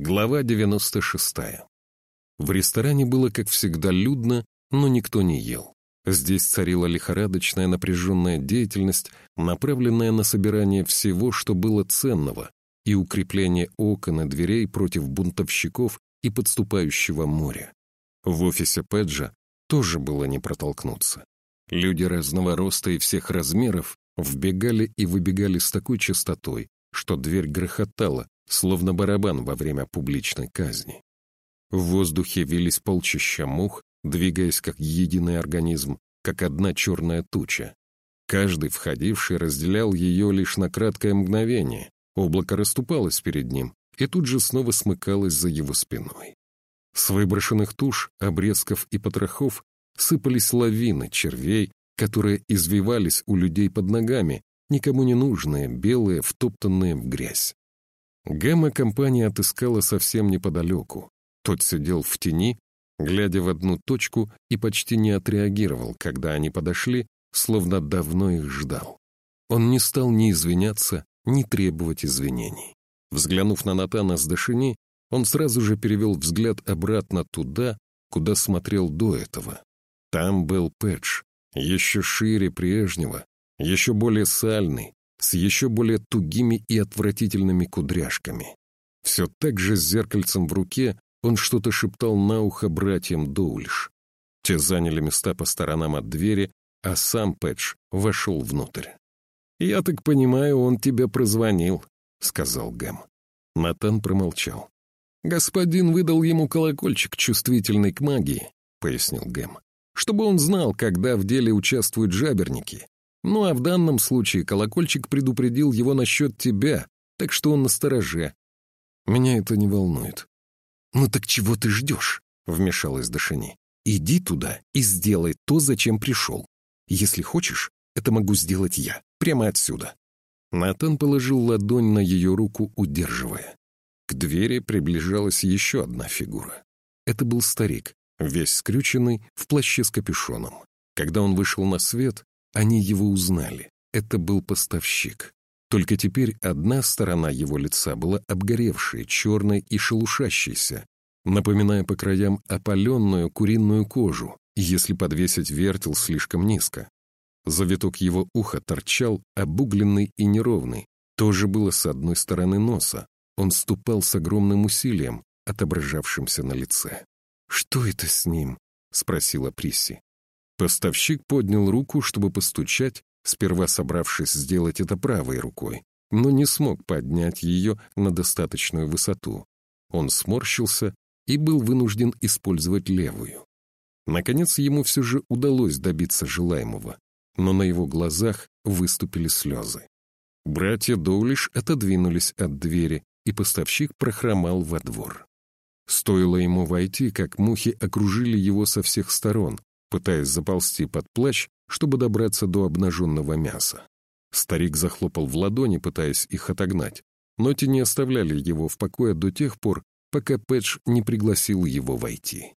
Глава 96. В ресторане было, как всегда, людно, но никто не ел. Здесь царила лихорадочная напряженная деятельность, направленная на собирание всего, что было ценного, и укрепление окон и дверей против бунтовщиков и подступающего моря. В офисе Педжа тоже было не протолкнуться. Люди разного роста и всех размеров вбегали и выбегали с такой частотой, что дверь грохотала, словно барабан во время публичной казни. В воздухе вились полчища мух, двигаясь как единый организм, как одна черная туча. Каждый входивший разделял ее лишь на краткое мгновение, облако расступалось перед ним и тут же снова смыкалось за его спиной. С выброшенных туш, обрезков и потрохов сыпались лавины червей, которые извивались у людей под ногами, никому не нужные, белые, втоптанные в грязь. Гэма компания отыскала совсем неподалеку. Тот сидел в тени, глядя в одну точку и почти не отреагировал, когда они подошли, словно давно их ждал. Он не стал ни извиняться, ни требовать извинений. Взглянув на Натана с Дашини, он сразу же перевел взгляд обратно туда, куда смотрел до этого. Там был Пэтч, еще шире прежнего, еще более сальный, с еще более тугими и отвратительными кудряшками. Все так же с зеркальцем в руке он что-то шептал на ухо братьям Доульш. Те заняли места по сторонам от двери, а сам Пэтч вошел внутрь. «Я так понимаю, он тебе прозвонил», — сказал Гэм. Натан промолчал. «Господин выдал ему колокольчик, чувствительный к магии», — пояснил Гэм, «чтобы он знал, когда в деле участвуют жаберники, ну а в данном случае колокольчик предупредил его насчет тебя, так что он настороже. Меня это не волнует. «Ну так чего ты ждешь?» — вмешалась Дашини. «Иди туда и сделай то, зачем пришел. Если хочешь, это могу сделать я, прямо отсюда». Натан положил ладонь на ее руку, удерживая. К двери приближалась еще одна фигура. Это был старик, весь скрюченный, в плаще с капюшоном. Когда он вышел на свет, они его узнали. Это был поставщик. Только теперь одна сторона его лица была обгоревшей, черной и шелушащейся, напоминая по краям опаленную куриную кожу, если подвесить вертел слишком низко. Завиток его уха торчал, обугленный и неровный. Тоже было с одной стороны носа. Он ступал с огромным усилием, отображавшимся на лице. «Что это с ним?» — спросила Присси. Поставщик поднял руку, чтобы постучать, сперва собравшись сделать это правой рукой, но не смог поднять ее на достаточную высоту. Он сморщился и был вынужден использовать левую. Наконец ему все же удалось добиться желаемого, но на его глазах выступили слезы. Братья Доулиш отодвинулись от двери, и поставщик прохромал во двор. Стоило ему войти, как мухи окружили его со всех сторон, пытаясь заползти под плащ, чтобы добраться до обнаженного мяса. Старик захлопал в ладони, пытаясь их отогнать, но те не оставляли его в покое до тех пор, пока Пэтч не пригласил его войти.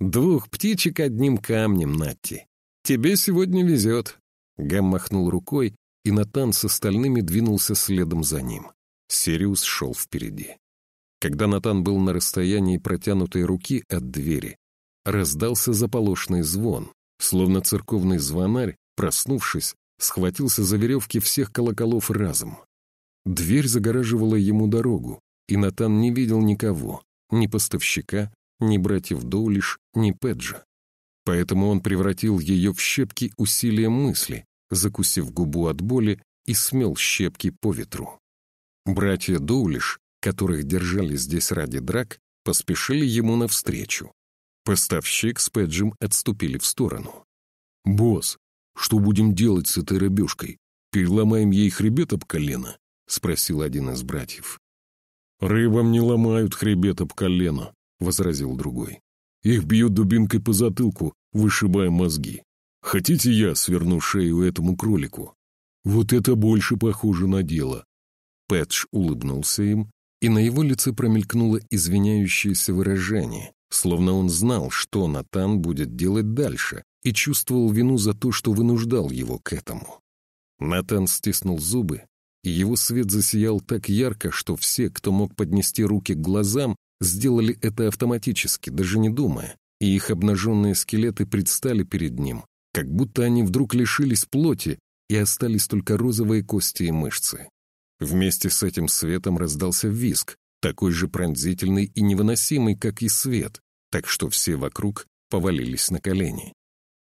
«Двух птичек одним камнем, Натти. Тебе сегодня везет». Гам махнул рукой, и Натан с остальными двинулся следом за ним. Сириус шел впереди. Когда Натан был на расстоянии протянутой руки от двери, раздался заполошный звон, словно церковный звонарь, проснувшись, схватился за веревки всех колоколов разом. Дверь загораживала ему дорогу, и Натан не видел никого, ни поставщика, ни братьев Доулиш, ни Педжа. Поэтому он превратил ее в щепки усилием мысли, закусив губу от боли и смел щепки по ветру. Братья Доулиш, которых держали здесь ради драк, поспешили ему навстречу, Поставщик с Пэджем отступили в сторону. «Босс, что будем делать с этой рыбешкой? Переломаем ей хребет об колено?» — спросил один из братьев. «Рыбам не ломают хребет об колено», — возразил другой. «Их бьют дубинкой по затылку, вышибая мозги. Хотите я сверну шею этому кролику? Вот это больше похоже на дело». Пэтч улыбнулся им, и на его лице промелькнуло извиняющееся выражение, словно он знал, что Натан будет делать дальше, и чувствовал вину за то, что вынуждал его к этому. Натан стиснул зубы, и его свет засиял так ярко, что все, кто мог поднести руки к глазам, сделали это автоматически, даже не думая, и их обнаженные скелеты предстали перед ним, как будто они вдруг лишились плоти и остались только розовые кости и мышцы. Вместе с этим светом раздался визг, такой же пронзительный и невыносимый, как и свет, так что все вокруг повалились на колени.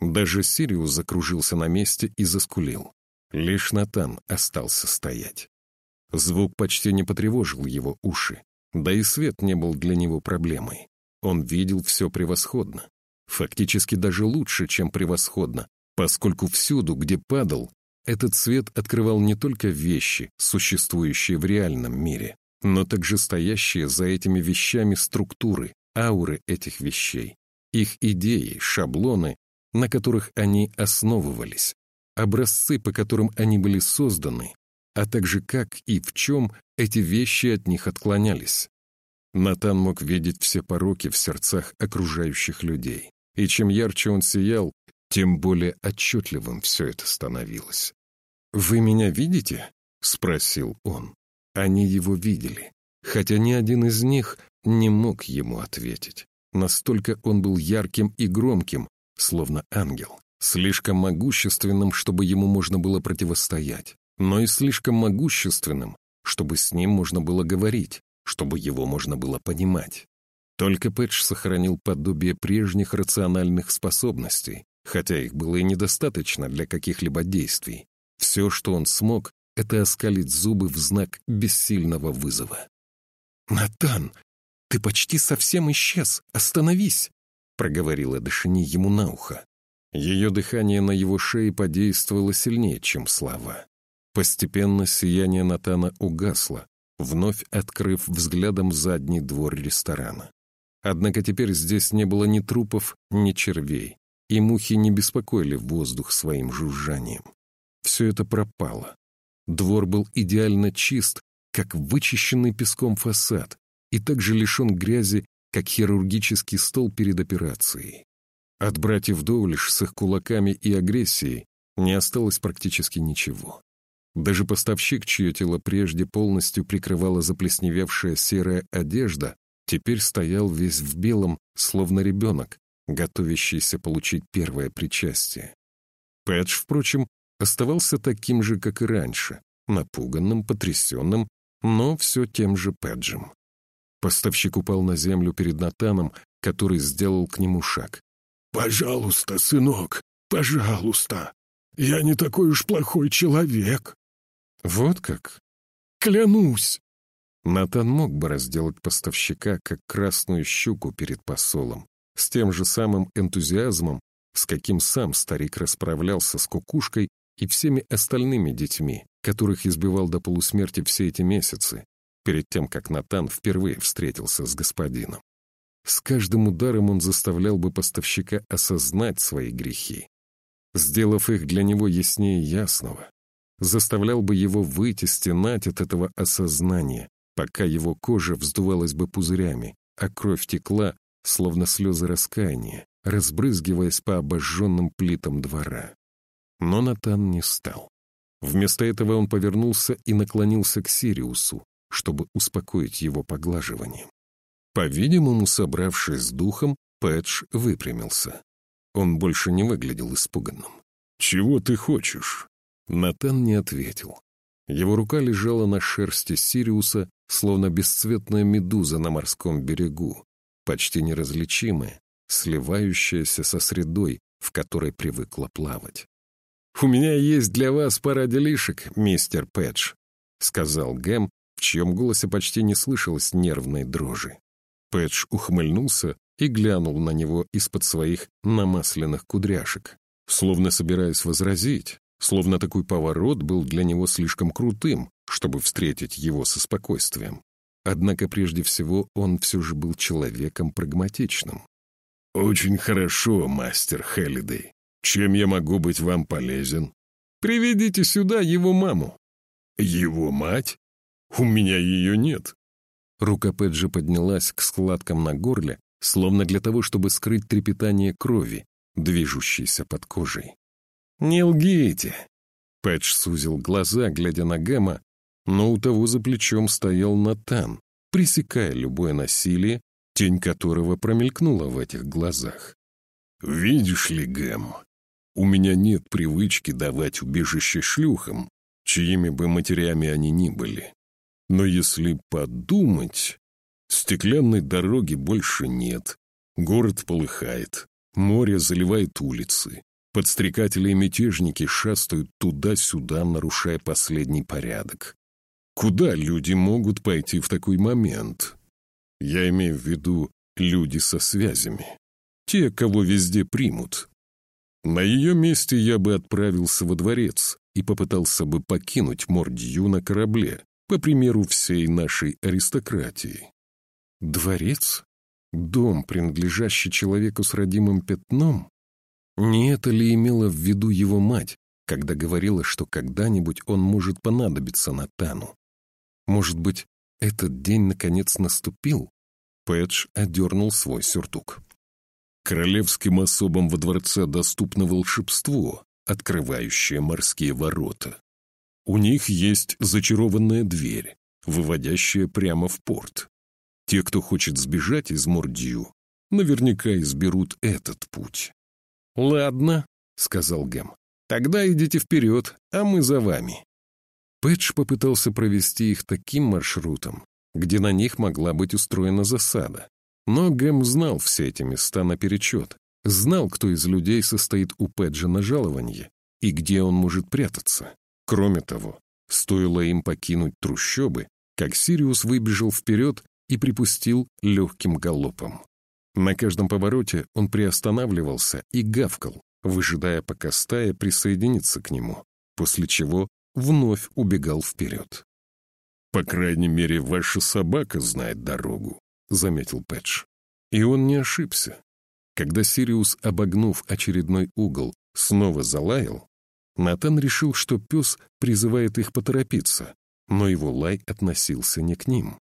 Даже Сириус закружился на месте и заскулил. Лишь Натан остался стоять. Звук почти не потревожил его уши, да и свет не был для него проблемой. Он видел все превосходно. Фактически даже лучше, чем превосходно, поскольку всюду, где падал, этот свет открывал не только вещи, существующие в реальном мире, но также стоящие за этими вещами структуры, ауры этих вещей, их идеи, шаблоны, на которых они основывались, образцы, по которым они были созданы, а также как и в чем эти вещи от них отклонялись. Натан мог видеть все пороки в сердцах окружающих людей, и чем ярче он сиял, тем более отчетливым все это становилось. «Вы меня видите?» — спросил он. Они его видели, хотя ни один из них не мог ему ответить. Настолько он был ярким и громким, словно ангел, слишком могущественным, чтобы ему можно было противостоять, но и слишком могущественным, чтобы с ним можно было говорить, чтобы его можно было понимать. Только Пэтч сохранил подобие прежних рациональных способностей, хотя их было и недостаточно для каких-либо действий. Все, что он смог, это оскалить зубы в знак бессильного вызова. «Натан, ты почти совсем исчез, остановись!» проговорила Дашини ему на ухо. Ее дыхание на его шее подействовало сильнее, чем слова. Постепенно сияние Натана угасло, вновь открыв взглядом задний двор ресторана. Однако теперь здесь не было ни трупов, ни червей, и мухи не беспокоили воздух своим жужжанием. Все это пропало. Двор был идеально чист, как вычищенный песком фасад, и также лишен грязи как хирургический стол перед операцией. От братьев Доулиш с их кулаками и агрессией не осталось практически ничего. Даже поставщик, чье тело прежде полностью прикрывала заплесневевшая серая одежда, теперь стоял весь в белом, словно ребенок, готовящийся получить первое причастие. Пэтч, впрочем, оставался таким же, как и раньше, напуганным, потрясенным, но все тем же Пэджем. Поставщик упал на землю перед Натаном, который сделал к нему шаг. «Пожалуйста, сынок, пожалуйста. Я не такой уж плохой человек». «Вот как?» «Клянусь!» Натан мог бы разделать поставщика, как красную щуку перед посолом, с тем же самым энтузиазмом, с каким сам старик расправлялся с кукушкой и всеми остальными детьми, которых избивал до полусмерти все эти месяцы, перед тем, как Натан впервые встретился с господином. С каждым ударом он заставлял бы поставщика осознать свои грехи, сделав их для него яснее ясного, заставлял бы его выйти стенать от этого осознания, пока его кожа вздувалась бы пузырями, а кровь текла, словно слезы раскаяния, разбрызгиваясь по обожженным плитам двора. Но Натан не стал. Вместо этого он повернулся и наклонился к Сириусу, чтобы успокоить его поглаживанием. По-видимому, собравшись с духом, Пэтч выпрямился. Он больше не выглядел испуганным. «Чего ты хочешь?» Натан не ответил. Его рука лежала на шерсти Сириуса, словно бесцветная медуза на морском берегу, почти неразличимая, сливающаяся со средой, в которой привыкла плавать. «У меня есть для вас пара делишек, мистер Пэтч», — сказал Гэм, в чьем голосе почти не слышалось нервной дрожи. Пэтч ухмыльнулся и глянул на него из-под своих намасленных кудряшек, словно собираясь возразить, словно такой поворот был для него слишком крутым, чтобы встретить его со спокойствием. Однако прежде всего он все же был человеком прагматичным. «Очень хорошо, мастер Хеллидей. Чем я могу быть вам полезен?» «Приведите сюда его маму». «Его мать?» У меня ее нет». Рука Пэджи поднялась к складкам на горле, словно для того, чтобы скрыть трепетание крови, движущейся под кожей. «Не лгите!» Пэдж сузил глаза, глядя на Гэма, но у того за плечом стоял Натан, пресекая любое насилие, тень которого промелькнула в этих глазах. «Видишь ли, Гэм, у меня нет привычки давать убежище шлюхам, чьими бы матерями они ни были. Но если подумать, стеклянной дороги больше нет, город полыхает, море заливает улицы, подстрекатели и мятежники шастают туда-сюда, нарушая последний порядок. Куда люди могут пойти в такой момент? Я имею в виду люди со связями. Те, кого везде примут. На ее месте я бы отправился во дворец и попытался бы покинуть Мордью на корабле, по примеру всей нашей аристократии. Дворец? Дом, принадлежащий человеку с родимым пятном? Не это ли имела в виду его мать, когда говорила, что когда-нибудь он может понадобиться Натану? Может быть, этот день наконец наступил? Пэдж одернул свой сюртук. Королевским особам во дворце доступно волшебство, открывающее морские ворота. У них есть зачарованная дверь, выводящая прямо в порт. Те, кто хочет сбежать из Мордью, наверняка изберут этот путь. «Ладно», — сказал Гэм, — «тогда идите вперед, а мы за вами». Пэтч попытался провести их таким маршрутом, где на них могла быть устроена засада, но Гэм знал все эти места наперечет, знал, кто из людей состоит у Пэджа на жалованье и где он может прятаться. Кроме того, стоило им покинуть трущобы, как Сириус выбежал вперед и припустил легким галопом. На каждом повороте он приостанавливался и гавкал, выжидая, пока стая присоединится к нему, после чего вновь убегал вперед. «По крайней мере, ваша собака знает дорогу», — заметил Пэтч. И он не ошибся. Когда Сириус, обогнув очередной угол, снова залаял, Натан решил, что пес призывает их поторопиться, но его лай относился не к ним.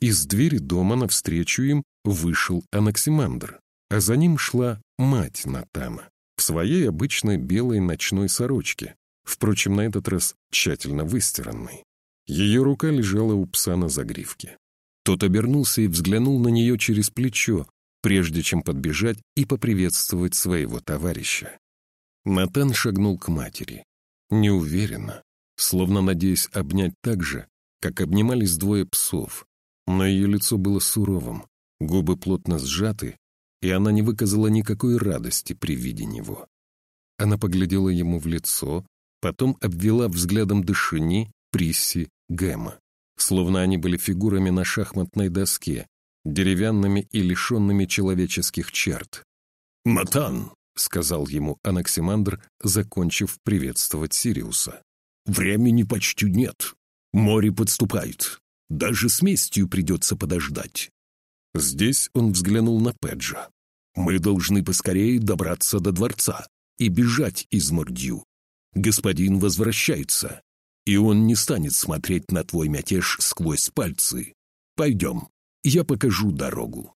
Из двери дома навстречу им вышел Анаксимандр, а за ним шла мать Натана в своей обычной белой ночной сорочке, впрочем, на этот раз тщательно выстиранной. Ее рука лежала у пса на загривке. Тот обернулся и взглянул на нее через плечо, прежде чем подбежать и поприветствовать своего товарища. Натан шагнул к матери. Неуверенно, словно надеясь обнять так же, как обнимались двое псов. Но ее лицо было суровым, губы плотно сжаты, и она не выказала никакой радости при виде него. Она поглядела ему в лицо, потом обвела взглядом Дышини, Присси, Гэма словно они были фигурами на шахматной доске, деревянными и лишенными человеческих черт. «Натан!» — сказал ему Анаксимандр, закончив приветствовать Сириуса. «Времени почти нет. Море подступает. Даже с местью придется подождать». Здесь он взглянул на Педжа. «Мы должны поскорее добраться до дворца и бежать из Мордью. Господин возвращается и он не станет смотреть на твой мятеж сквозь пальцы. Пойдем, я покажу дорогу».